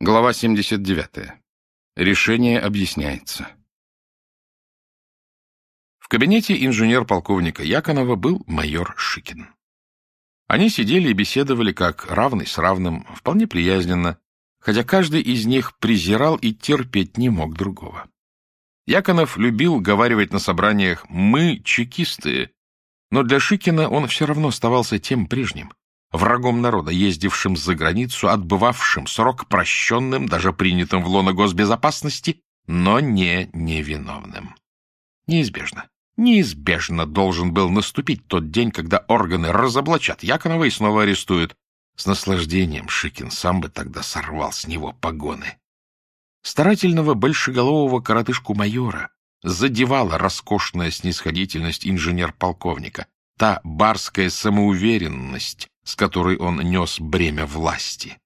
Глава 79. Решение объясняется. В кабинете инженер-полковника Яконова был майор Шикин. Они сидели и беседовали как равный с равным, вполне приязненно, хотя каждый из них презирал и терпеть не мог другого. Яконов любил говаривать на собраниях «мы чекисты», но для Шикина он все равно оставался тем прежним, врагом народа, ездившим за границу, отбывавшим срок прощенным, даже принятым в лоно госбезопасности, но не невиновным. Неизбежно, неизбежно должен был наступить тот день, когда органы разоблачат Яконова и снова арестуют. С наслаждением Шикин сам бы тогда сорвал с него погоны. Старательного большеголового коротышку-майора задевала роскошная снисходительность инженер-полковника, та барская самоуверенность, с которой он нес бремя власти.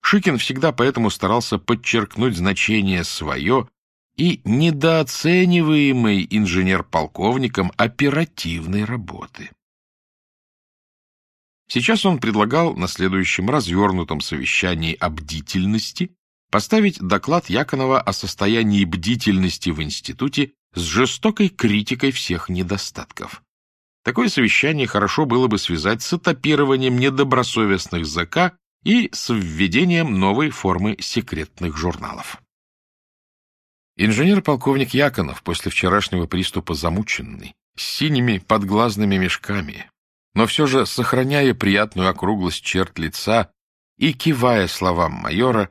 Шикин всегда поэтому старался подчеркнуть значение свое и недооцениваемой инженер-полковником оперативной работы. Сейчас он предлагал на следующем развернутом совещании о бдительности поставить доклад Яконова о состоянии бдительности в институте с жестокой критикой всех недостатков. Такое совещание хорошо было бы связать с этапированием недобросовестных ЗК и с введением новой формы секретных журналов. Инженер-полковник Яконов после вчерашнего приступа замученный, с синими подглазными мешками, но все же сохраняя приятную округлость черт лица и кивая словам майора,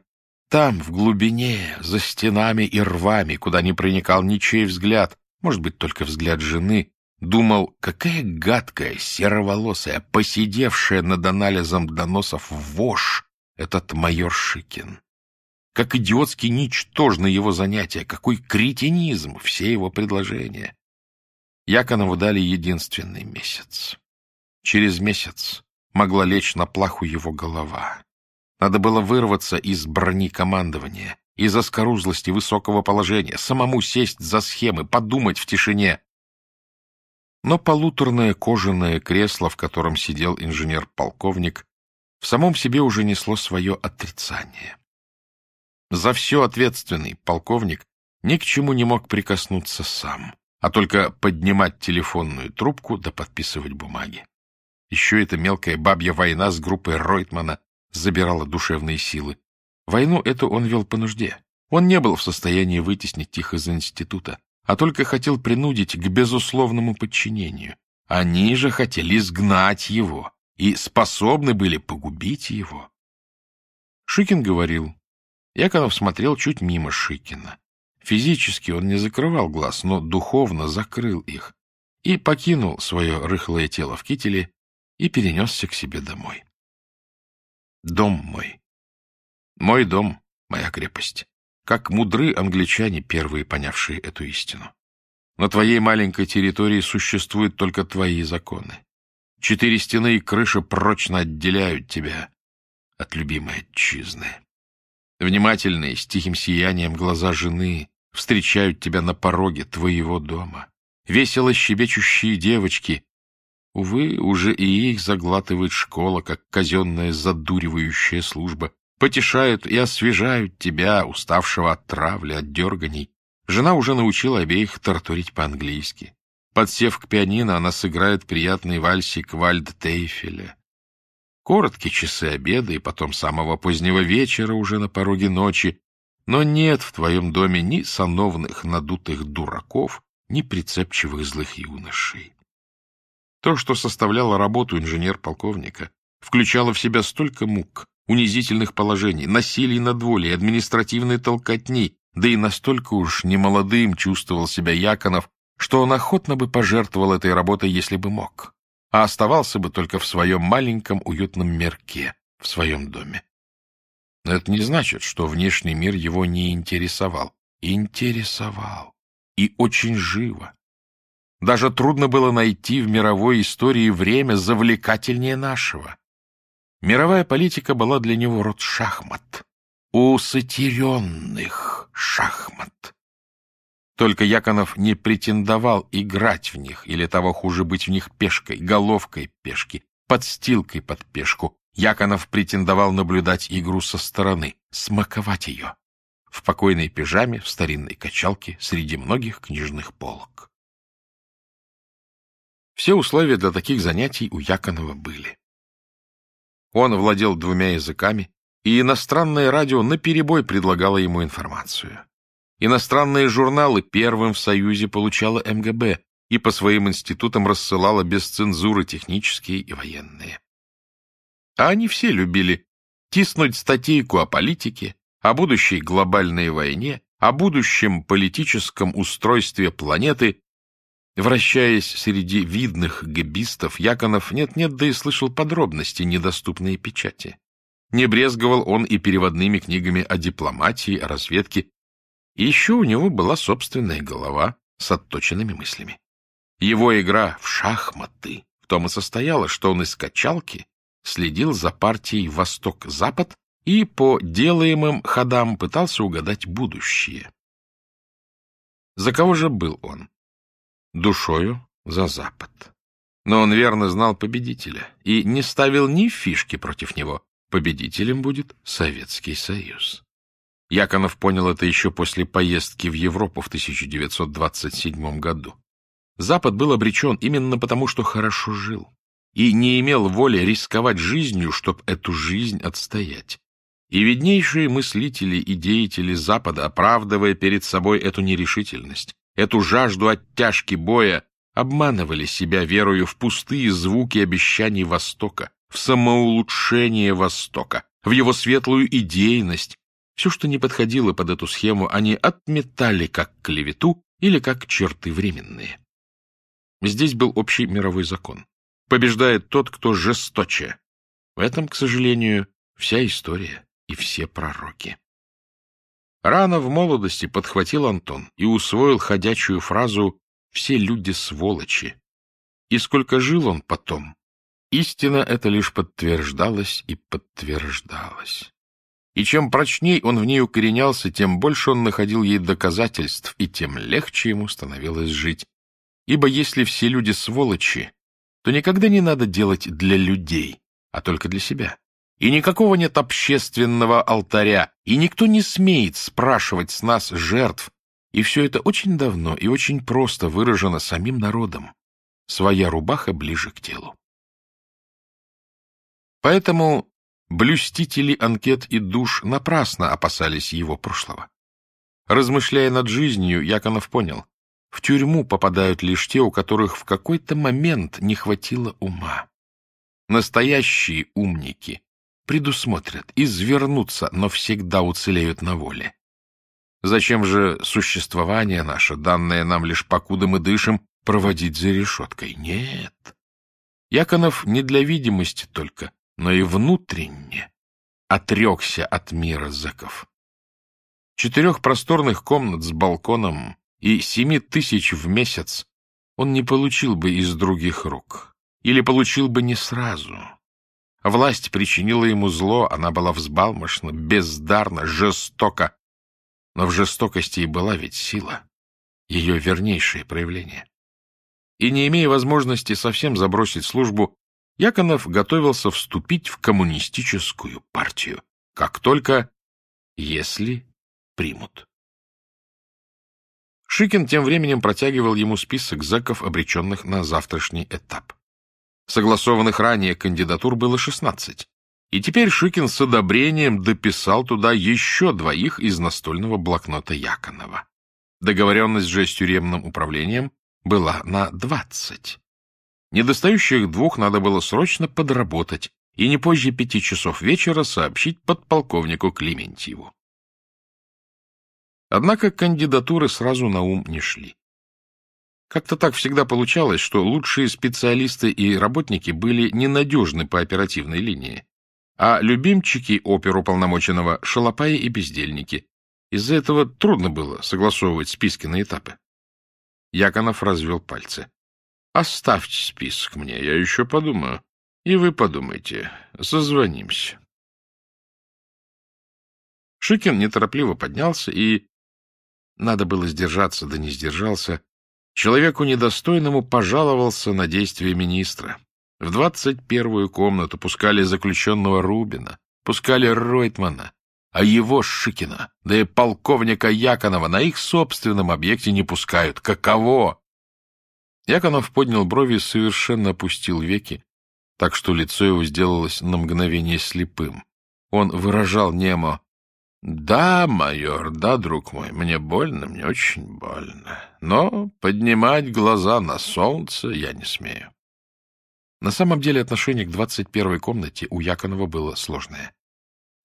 там, в глубине, за стенами и рвами, куда не проникал ничей взгляд, может быть, только взгляд жены, Думал, какая гадкая, сероволосая, посидевшая над анализом доносов вошь этот майор Шикин. Как идиотски ничтожны его занятия, какой кретинизм все его предложения. Яконову дали единственный месяц. Через месяц могла лечь на плаху его голова. Надо было вырваться из брони командования, из оскорузлости высокого положения, самому сесть за схемы, подумать в тишине, но полуторное кожаное кресло, в котором сидел инженер-полковник, в самом себе уже несло свое отрицание. За все ответственный полковник ни к чему не мог прикоснуться сам, а только поднимать телефонную трубку да подписывать бумаги. Еще эта мелкая бабья война с группой Ройтмана забирала душевные силы. Войну эту он вел по нужде. Он не был в состоянии вытеснить их из института а только хотел принудить к безусловному подчинению. Они же хотели сгнать его и способны были погубить его. Шикин говорил. Яконов смотрел чуть мимо Шикина. Физически он не закрывал глаз, но духовно закрыл их и покинул свое рыхлое тело в кителе и перенесся к себе домой. Дом мой. Мой дом, моя крепость. Как мудры англичане, первые понявшие эту истину. На твоей маленькой территории существуют только твои законы. Четыре стены и крыша прочно отделяют тебя от любимой отчизны. Внимательные, с тихим сиянием глаза жены встречают тебя на пороге твоего дома. Весело щебечущие девочки. Увы, уже и их заглатывает школа, как казенная задуривающая служба, потешают и освежают тебя, уставшего от травли, от дерганий. Жена уже научила обеих тартурить по-английски. Подсев к пианино, она сыграет приятный вальсик Вальд Тейфеля. Короткие часы обеда и потом самого позднего вечера уже на пороге ночи, но нет в твоем доме ни сановных надутых дураков, ни прицепчивых злых юношей. То, что составляло работу инженер-полковника, включало в себя столько мук, унизительных положений, насилий над волей, административной толкотни, да и настолько уж немолодым чувствовал себя Яконов, что он охотно бы пожертвовал этой работой, если бы мог, а оставался бы только в своем маленьком уютном мерке, в своем доме. Но это не значит, что внешний мир его не интересовал. Интересовал. И очень живо. Даже трудно было найти в мировой истории время завлекательнее нашего. Мировая политика была для него род шахмат, усатиренных шахмат. Только Яконов не претендовал играть в них, или того хуже быть в них пешкой, головкой пешки, подстилкой под пешку, Яконов претендовал наблюдать игру со стороны, смаковать ее. В покойной пижаме, в старинной качалке, среди многих книжных полок. Все условия для таких занятий у Яконова были. Он владел двумя языками, и иностранное радио наперебой предлагало ему информацию. Иностранные журналы первым в Союзе получала МГБ и по своим институтам рассылала без цензуры технические и военные. А они все любили тиснуть статейку о политике, о будущей глобальной войне, о будущем политическом устройстве планеты. Вращаясь среди видных гебистов, Яконов нет-нет, да и слышал подробности, недоступные печати. Не брезговал он и переводными книгами о дипломатии, о разведке. И еще у него была собственная голова с отточенными мыслями. Его игра в шахматы в том и состояла, что он из качалки следил за партией Восток-Запад и по делаемым ходам пытался угадать будущее. За кого же был он? Душою за Запад. Но он верно знал победителя и не ставил ни фишки против него. Победителем будет Советский Союз. Яконов понял это еще после поездки в Европу в 1927 году. Запад был обречен именно потому, что хорошо жил и не имел воли рисковать жизнью, чтобы эту жизнь отстоять. И виднейшие мыслители и деятели Запада, оправдывая перед собой эту нерешительность, эту жажду оттяжки боя, обманывали себя верою в пустые звуки обещаний Востока, в самоулучшение Востока, в его светлую идейность. Все, что не подходило под эту схему, они отметали как клевету или как черты временные. Здесь был общий мировой закон побеждает тот, кто жесточе. В этом, к сожалению, вся история и все пророки. Рано в молодости подхватил Антон и усвоил ходячую фразу «все люди сволочи». И сколько жил он потом, истина это лишь подтверждалась и подтверждалась. И чем прочней он в ней укоренялся, тем больше он находил ей доказательств, и тем легче ему становилось жить. Ибо если все люди сволочи, то никогда не надо делать для людей, а только для себя. И никакого нет общественного алтаря, и никто не смеет спрашивать с нас жертв. И все это очень давно и очень просто выражено самим народом. Своя рубаха ближе к телу. Поэтому блюстители анкет и душ напрасно опасались его прошлого. Размышляя над жизнью, Яконов понял, в тюрьму попадают лишь те, у которых в какой-то момент не хватило ума. Настоящие умники предусмотрят, извернутся, но всегда уцелеют на воле. Зачем же существование наше, данное нам лишь покуда мы дышим, проводить за решеткой? Нет. Яконов не для видимости только, но и внутренне отрекся от мира зэков. Четырех просторных комнат с балконом и семи тысяч в месяц он не получил бы из других рук, или получил бы не сразу. Власть причинила ему зло, она была взбалмошна, бездарна, жестока. Но в жестокости и была ведь сила, ее вернейшее проявление. И не имея возможности совсем забросить службу, Яконов готовился вступить в коммунистическую партию, как только, если примут. Шикин тем временем протягивал ему список зэков, обреченных на завтрашний этап. Согласованных ранее кандидатур было 16. И теперь Шикин с одобрением дописал туда еще двоих из настольного блокнота Яконова. Договоренность же с тюремным управлением была на 20. Недостающих двух надо было срочно подработать и не позже пяти часов вечера сообщить подполковнику Клементьеву. Однако кандидатуры сразу на ум не шли. Как-то так всегда получалось, что лучшие специалисты и работники были ненадежны по оперативной линии, а любимчики оперуполномоченного — шалопаи и бездельники. Из-за этого трудно было согласовывать списки на этапы. Яконов развел пальцы. — Оставьте список мне, я еще подумаю. И вы подумайте. Созвонимся. Шикин неторопливо поднялся и, надо было сдержаться, да не сдержался. Человеку недостойному пожаловался на действия министра. В двадцать первую комнату пускали заключенного Рубина, пускали Ройтмана, а его Шикина, да и полковника Яконова на их собственном объекте не пускают. Каково? Яконов поднял брови и совершенно опустил веки, так что лицо его сделалось на мгновение слепым. Он выражал немо «Да, майор, да, друг мой, мне больно, мне очень больно. Но поднимать глаза на солнце я не смею». На самом деле отношение к двадцать первой комнате у Яконова было сложное.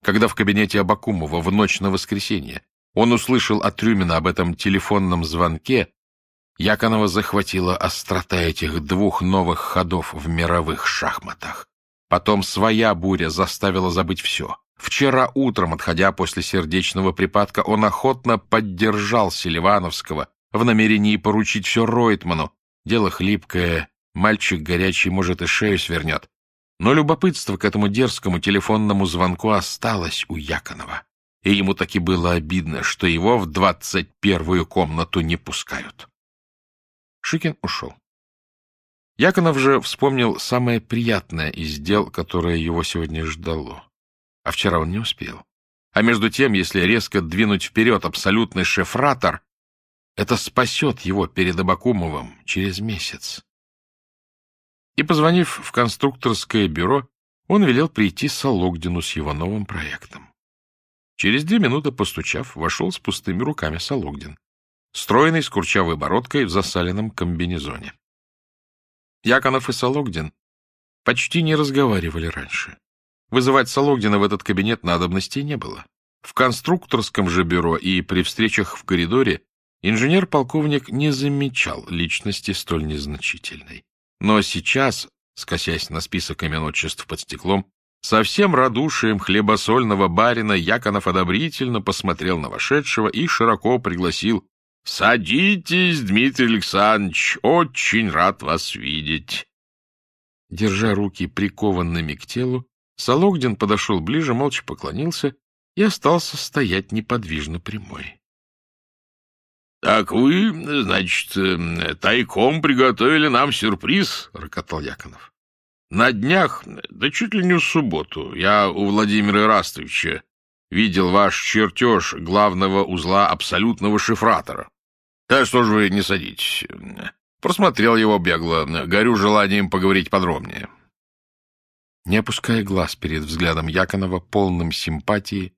Когда в кабинете Абакумова в ночь на воскресенье он услышал от Трюмина об этом телефонном звонке, Яконова захватила острота этих двух новых ходов в мировых шахматах. Потом своя буря заставила забыть все. Вчера утром, отходя после сердечного припадка, он охотно поддержал Селивановского в намерении поручить все Ройтману. Дело хлипкое, мальчик горячий, может, и шею свернет. Но любопытство к этому дерзкому телефонному звонку осталось у Яконова, и ему таки было обидно, что его в двадцать первую комнату не пускают. Шикин ушел. Яконов же вспомнил самое приятное из дел, которое его сегодня ждало. А вчера он не успел. А между тем, если резко двинуть вперед абсолютный шефратор, это спасет его перед Абакумовым через месяц. И, позвонив в конструкторское бюро, он велел прийти Сологдину с его новым проектом. Через две минуты, постучав, вошел с пустыми руками Сологдин, стройный, с курчавой бородкой в засаленном комбинезоне. Яконов и Сологдин почти не разговаривали раньше. Вызывать Сологдина в этот кабинет надобности не было. В конструкторском же бюро и при встречах в коридоре инженер-полковник не замечал личности столь незначительной. Но сейчас, скосясь на список имен отчеств под стеклом, со всем радушием хлебосольного барина Яконов одобрительно посмотрел на вошедшего и широко пригласил «Садитесь, Дмитрий Александрович, очень рад вас видеть». Держа руки прикованными к телу, Сологдин подошел ближе, молча поклонился и остался стоять неподвижно прямой. Так вы, значит, тайком приготовили нам сюрприз, — рокотал Яконов. На днях, да чуть ли не в субботу, я у Владимира Ирастовича видел ваш чертеж главного узла абсолютного шифратора. Да что же вы не садитесь? Просмотрел его бегло, горю желанием поговорить подробнее. Не опуская глаз перед взглядом Яконова, полным симпатии,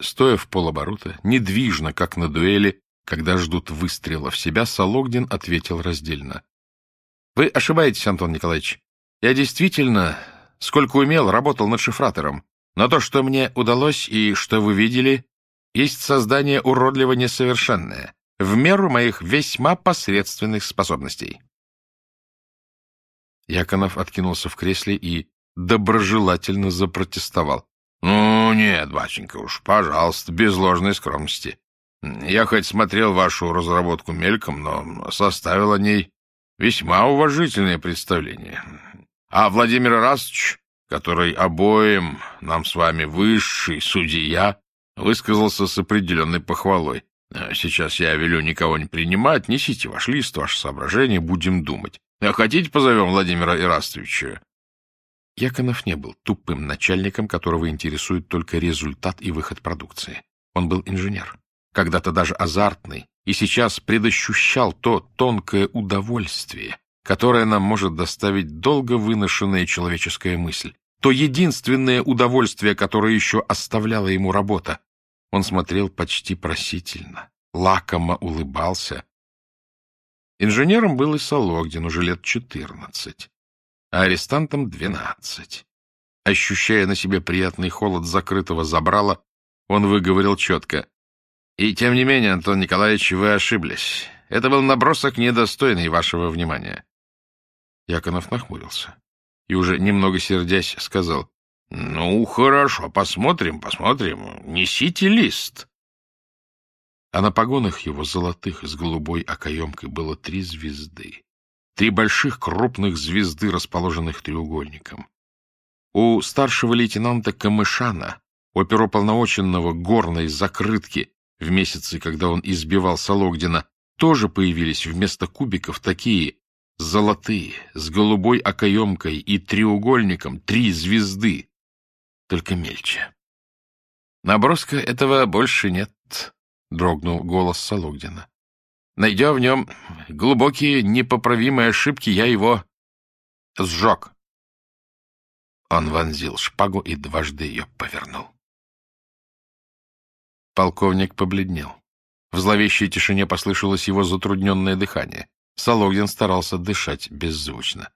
стоя в полоборота, недвижно, как на дуэли, когда ждут выстрела в себя, Сологдин ответил раздельно. — Вы ошибаетесь, Антон Николаевич. Я действительно, сколько умел, работал над шифратором. Но то, что мне удалось и что вы видели, есть создание уродливо несовершенное, в меру моих весьма посредственных способностей. Яконов откинулся в кресле и доброжелательно запротестовал. — Ну, нет, батенька уж, пожалуйста, без ложной скромности. Я хоть смотрел вашу разработку мельком, но составил о ней весьма уважительное представление. А Владимир Расович, который обоим нам с вами высший судья, высказался с определенной похвалой. Сейчас я велю никого не принимать, несите ваш лист, ваши соображения, будем думать. А хотите, позовем Владимира Ирастовича? Яконов не был тупым начальником, которого интересует только результат и выход продукции. Он был инженер когда-то даже азартный, и сейчас предощущал то тонкое удовольствие, которое нам может доставить долго выношенная человеческая мысль, то единственное удовольствие, которое еще оставляла ему работа. Он смотрел почти просительно, лакомо улыбался. Инженером был и Сологдин, уже лет четырнадцать, а арестантом двенадцать. Ощущая на себе приятный холод закрытого забрала, он выговорил четко. И тем не менее, Антон Николаевич, вы ошиблись. Это был набросок, недостойный вашего внимания. Яконов нахмурился и уже немного сердясь сказал, — Ну, хорошо, посмотрим, посмотрим. Несите лист. А на погонах его золотых с голубой окоемкой было три звезды. Три больших крупных звезды, расположенных треугольником. У старшего лейтенанта Камышана, оперуполномоченного горной закрытки, в месяцы, когда он избивал Сологдина, тоже появились вместо кубиков такие Золотые, с голубой окоемкой и треугольником три звезды, только мельче. Наброска этого больше нет, — дрогнул голос Сологдина. Найдя в нем глубокие непоправимые ошибки, я его сжег. Он вонзил шпагу и дважды ее повернул. Полковник побледнел. В зловещей тишине послышалось его затрудненное дыхание. Сологин старался дышать беззвучно.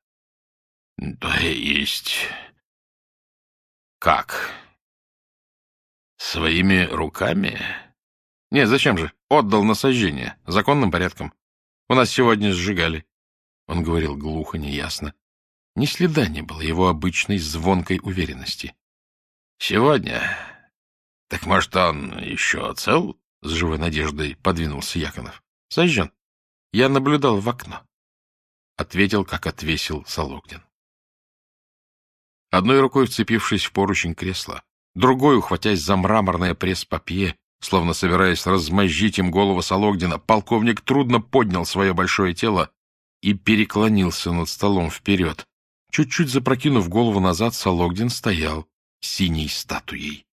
— То есть... Как? Своими руками? Нет, зачем же? Отдал на сожжение. Законным порядком. У нас сегодня сжигали. Он говорил глухо, неясно. Ни следа не было его обычной звонкой уверенности. Сегодня? Так может, он еще цел? С живой надеждой подвинулся Яконов. Сожжен. Я наблюдал в окно. Ответил, как отвесил Сологдин. Одной рукой вцепившись в поручень кресла, другой, ухватясь за мраморное пресс-папье, словно собираясь размозжить им голову Сологдина, полковник трудно поднял свое большое тело и переклонился над столом вперед. Чуть-чуть запрокинув голову назад, Сологдин стоял синей статуей.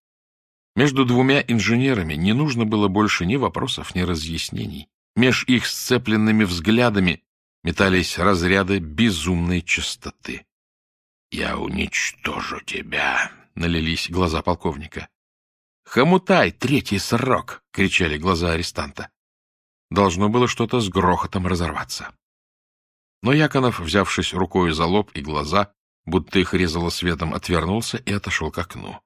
Между двумя инженерами не нужно было больше ни вопросов, ни разъяснений. Меж их сцепленными взглядами метались разряды безумной чистоты. — Я уничтожу тебя, — налились глаза полковника. — Хомутай, третий срок! — кричали глаза арестанта. Должно было что-то с грохотом разорваться. Но Яконов, взявшись рукой за лоб и глаза, будто их резало светом, отвернулся и отошел к окну.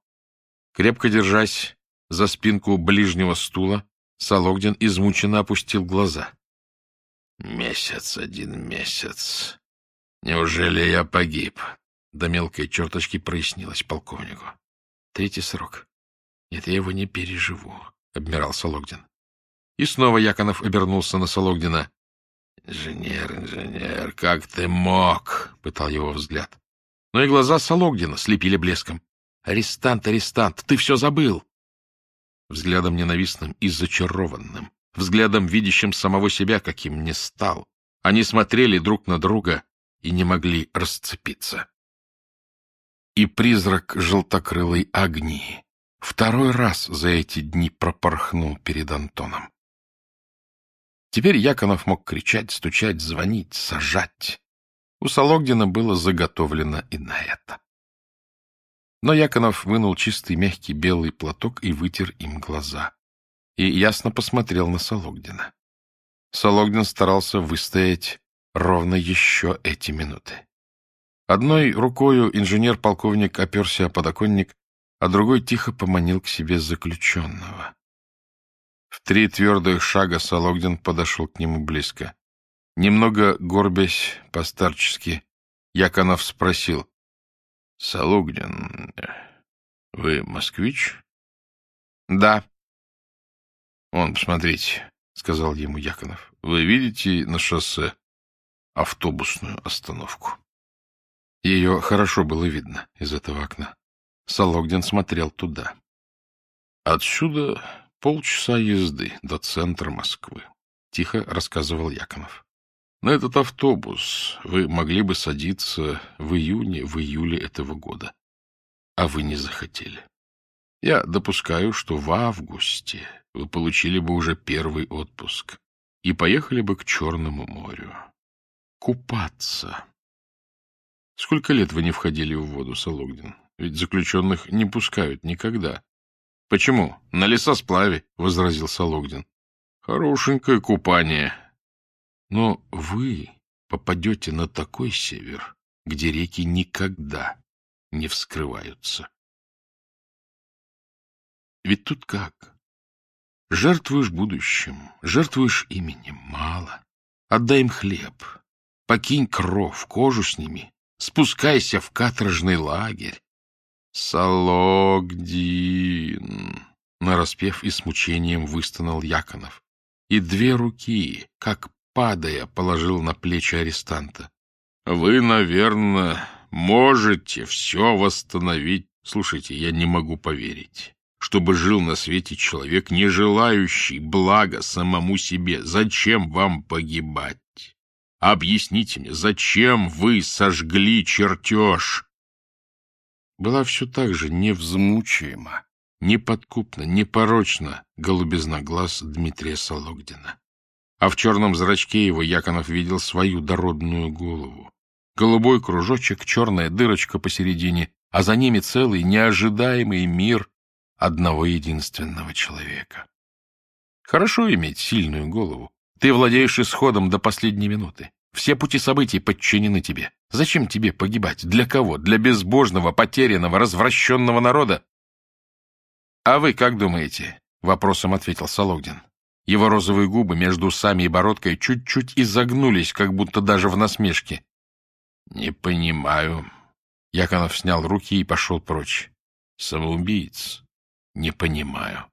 Крепко держась за спинку ближнего стула, Сологдин измученно опустил глаза. «Месяц, один месяц. Неужели я погиб?» До мелкой черточки прояснилось полковнику. «Третий срок. Нет, я его не переживу», — обмирал Сологдин. И снова Яконов обернулся на Сологдина. «Инженер, инженер, как ты мог?» — пытал его взгляд. Но и глаза Сологдина слепили блеском. «Арестант, арестант, ты все забыл!» взглядом ненавистным и зачарованным, взглядом, видящим самого себя, каким не стал. Они смотрели друг на друга и не могли расцепиться. И призрак желтокрылой огни второй раз за эти дни пропорхнул перед Антоном. Теперь Яконов мог кричать, стучать, звонить, сажать. У Сологдина было заготовлено и на это. Но Яконов вынул чистый мягкий белый платок и вытер им глаза. И ясно посмотрел на Сологдина. Сологдин старался выстоять ровно еще эти минуты. Одной рукою инженер-полковник оперся о подоконник, а другой тихо поманил к себе заключенного. В три твердых шага Сологдин подошел к нему близко. Немного горбясь постарчески, Яконов спросил, — Салугдин, вы москвич? — Да. — Он, посмотрите, — сказал ему Яконов. — Вы видите на шоссе автобусную остановку? Ее хорошо было видно из этого окна. Сологдин смотрел туда. Отсюда полчаса езды до центра Москвы, — тихо рассказывал Яконов. На этот автобус вы могли бы садиться в июне, в июле этого года. А вы не захотели. Я допускаю, что в августе вы получили бы уже первый отпуск и поехали бы к Черному морю. Купаться. Сколько лет вы не входили в воду, Сологдин? Ведь заключенных не пускают никогда. — Почему? На лесосплаве, — возразил Сологдин. — Хорошенькое купание, но вы попадете на такой север, где реки никогда не вскрываются. Ведь тут как? Жертвуешь будущим, жертвуешь именем, мало. Отдай им хлеб, покинь кров, кожу сними, спускайся в каторжный лагерь. Салогдин! Нараспев и с мучением выстонал Яконов. И две руки, как падая, положил на плечи арестанта. — Вы, наверное, можете все восстановить. Слушайте, я не могу поверить, чтобы жил на свете человек, не желающий блага самому себе. Зачем вам погибать? Объясните мне, зачем вы сожгли чертеж? Была все так же невзмучаема, неподкупна, непорочна голубизна глаз Дмитрия Сологдина. А в черном зрачке его Яконов видел свою дородную голову. Голубой кружочек, черная дырочка посередине, а за ними целый неожидаемый мир одного единственного человека. Хорошо иметь сильную голову. Ты владеешь исходом до последней минуты. Все пути событий подчинены тебе. Зачем тебе погибать? Для кого? Для безбожного, потерянного, развращенного народа? — А вы как думаете? — вопросом ответил Сологдин. Его розовые губы между усами и бородкой чуть-чуть изогнулись, как будто даже в насмешке. — Не понимаю. Яконов снял руки и пошел прочь. — Самоубийц. Не понимаю.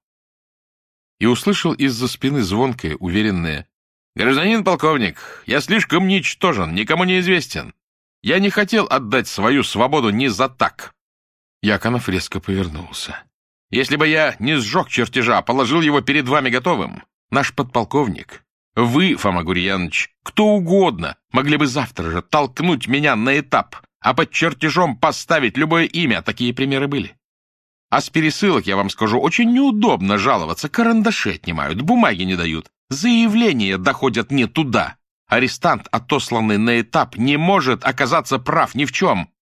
И услышал из-за спины звонкое, уверенное «Гражданин полковник, я слишком ничтожен, никому не известен. Я не хотел отдать свою свободу ни за так». Яконов резко повернулся. «Если бы я не сжег чертежа, а положил его перед вами готовым, наш подполковник, вы, Фома Гурьянович, кто угодно, могли бы завтра же толкнуть меня на этап, а под чертежом поставить любое имя, такие примеры были. А с пересылок, я вам скажу, очень неудобно жаловаться, карандаши отнимают, бумаги не дают. Заявления доходят не туда. Арестант, отосланный на этап, не может оказаться прав ни в чем.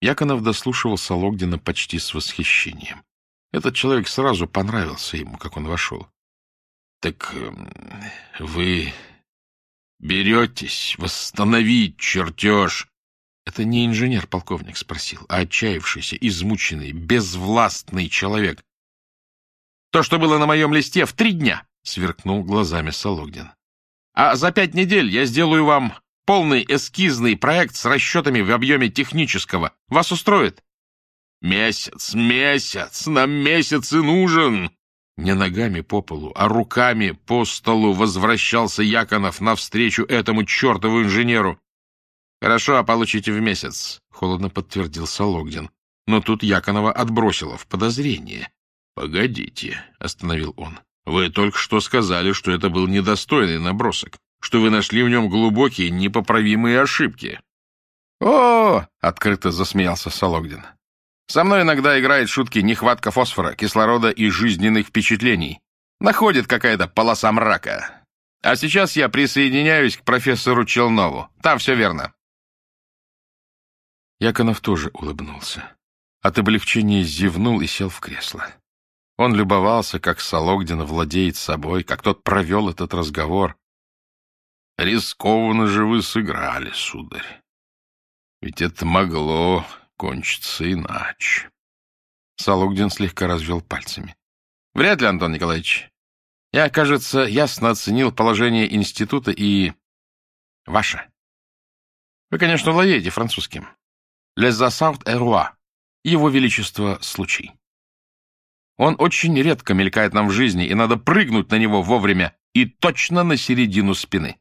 Яконов дослушивал Сологдина почти с восхищением. Этот человек сразу понравился ему, как он вошел. — Так эм, вы беретесь восстановить чертеж? Это не инженер-полковник спросил, а отчаявшийся, измученный, безвластный человек, то, что было на моем листе, в три дня, — сверкнул глазами Сологдин. А за пять недель я сделаю вам полный эскизный проект с расчетами в объеме технического. Вас устроит? Месяц, месяц, нам месяц и нужен. Не ногами по полу, а руками по столу возвращался Яконов навстречу этому чертову инженеру. «Хорошо, а получите в месяц», — холодно подтвердил Сологдин. Но тут Яконова отбросило в подозрение. «Погодите», — остановил он. «Вы только что сказали, что это был недостойный набросок, что вы нашли в нем глубокие, непоправимые ошибки». «О!» — открыто засмеялся Сологдин. «Со мной иногда играет шутки нехватка фосфора, кислорода и жизненных впечатлений. Находит какая-то полоса мрака. А сейчас я присоединяюсь к профессору Челнову. Там все верно». Яконов тоже улыбнулся. От облегчения зевнул и сел в кресло. Он любовался, как Сологдин владеет собой, как тот провел этот разговор. «Рискованно же вы сыграли, сударь. Ведь это могло кончиться иначе». Сологдин слегка развел пальцами. «Вряд ли, Антон Николаевич. Я, кажется, ясно оценил положение института и... ваше. Вы, конечно, владеете французским. «Les assaut et roi» — его величество случай. Он очень редко мелькает нам в жизни, и надо прыгнуть на него вовремя и точно на середину спины.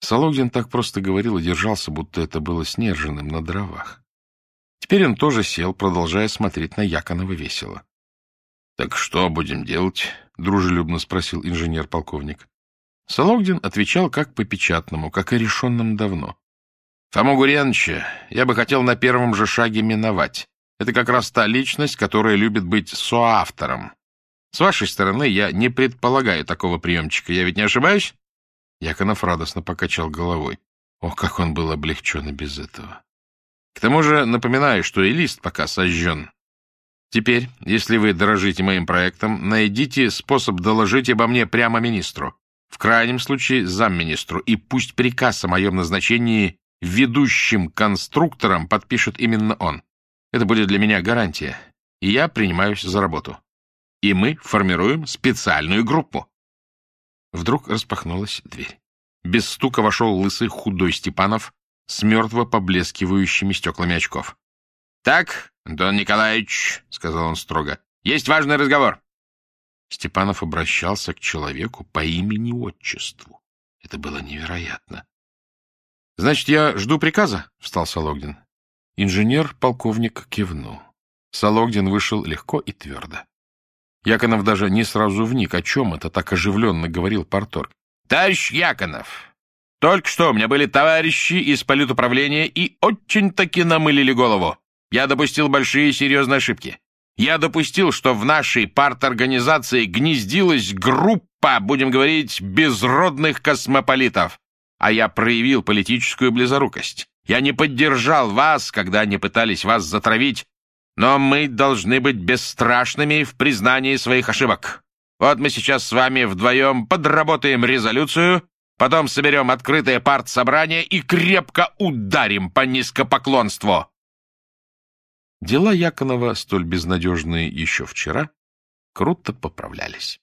Сологдин так просто говорил и держался, будто это было снерженным на дровах. Теперь он тоже сел, продолжая смотреть на Яконова весело. — Так что будем делать? — дружелюбно спросил инженер-полковник. Сологдин отвечал как по печатному, как и решенным давно. — Фому Гурьяновича я бы хотел на первом же шаге миновать. Это как раз та личность, которая любит быть соавтором. С вашей стороны я не предполагаю такого приемчика. Я ведь не ошибаюсь?» Яконов радостно покачал головой. Ох, как он был облегчен и без этого. К тому же напоминаю, что и лист пока сожжен. Теперь, если вы дорожите моим проектом, найдите способ доложить обо мне прямо министру. В крайнем случае замминистру, и пусть приказ о моем назначении ведущим конструктором подпишет именно он. Это будет для меня гарантия, и я принимаюсь за работу. И мы формируем специальную группу. Вдруг распахнулась дверь. Без стука вошел лысый худой Степанов с мертво поблескивающими стеклами очков. — Так, Антон Николаевич, — сказал он строго, — есть важный разговор. Степанов обращался к человеку по имени-отчеству. Это было невероятно. — Значит, я жду приказа? — встал Сологдин. Инженер-полковник кивнул. Сологдин вышел легко и твердо. Яконов даже не сразу вник, о чем это так оживленно говорил Порторг. Товарищ Яконов, только что у меня были товарищи из политуправления и очень-таки намылили голову. Я допустил большие серьезные ошибки. Я допустил, что в нашей парторганизации гнездилась группа, будем говорить, безродных космополитов. А я проявил политическую близорукость. Я не поддержал вас, когда они пытались вас затравить, но мы должны быть бесстрашными в признании своих ошибок. Вот мы сейчас с вами вдвоем подработаем резолюцию, потом соберем открытое партсобрание и крепко ударим по низкопоклонству. Дела Яконова, столь безнадежные еще вчера, круто поправлялись.